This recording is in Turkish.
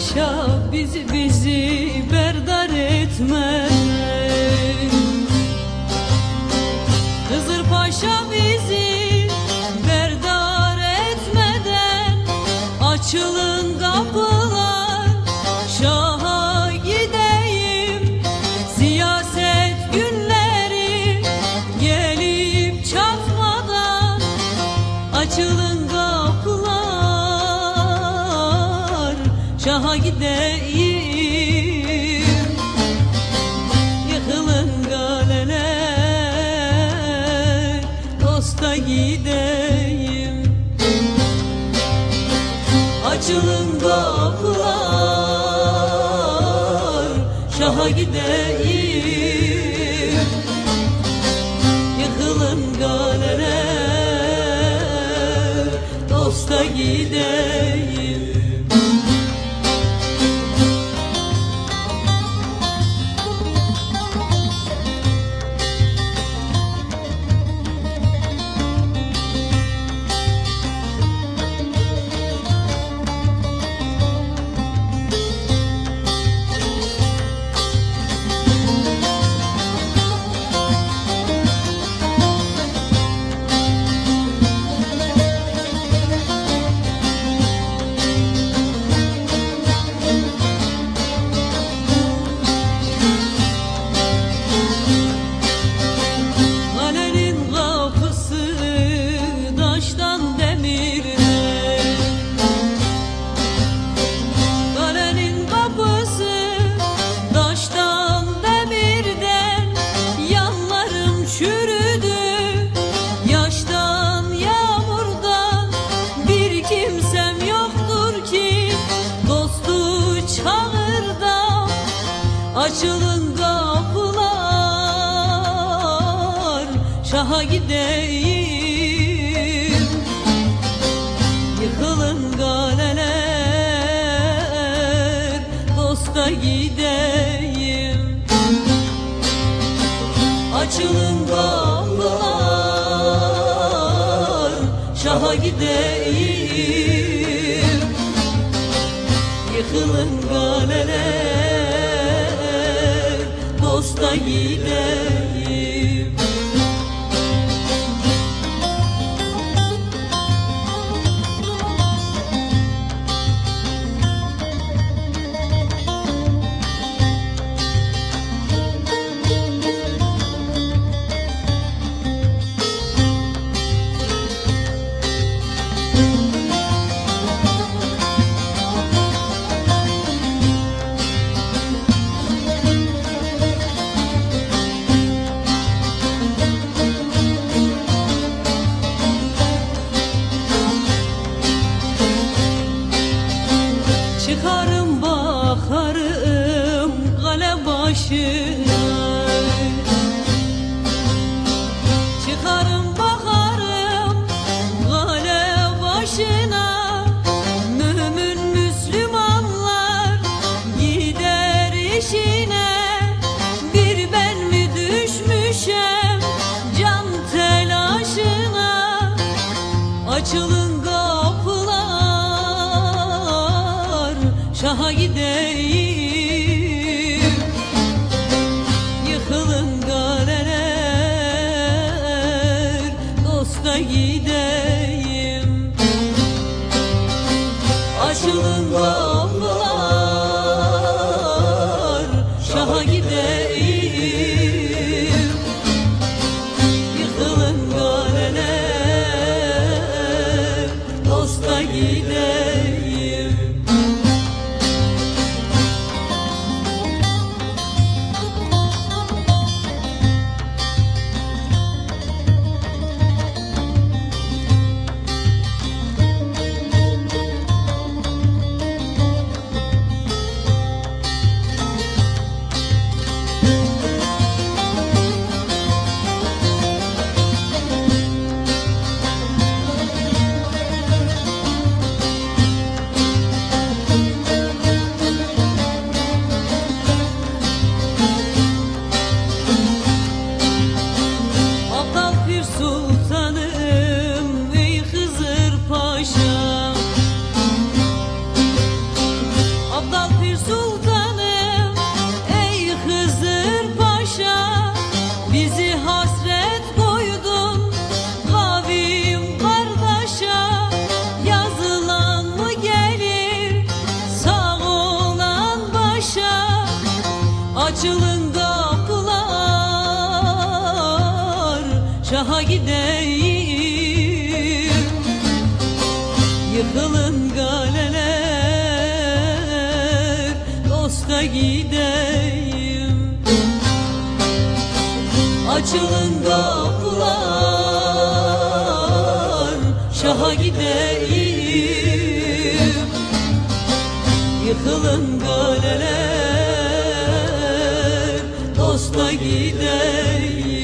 yaşa bizi bizi berdar etme. Hızır Paşa bizi berdar etmeden açılın kapılar Şaha gideyim. Siyaset günleri gelip çatmadan açılın Şaha gideyim. Yıkılın galeler Dosta gideyim. Açılın kapılar Şaha gideyim. Yıkılın galeler Dosta gideyim Açılın kapılar Şaha gideyim. Yıkılın galeler Dosta gideyim. Açılın kapılar Şaha gideyim Dosta Çıkarım bakarım kale başına. Mümin Müslümanlar gider işine. Bir ben mi düşmüşem can telaşına? Açılın kapılar Şaha gideyim Dosta gideyim gideyim. Yıkılın galeler Dosta gideyim. Açılın kapılar Şaha gideyim. Yıkılın galeler Dosta gideyim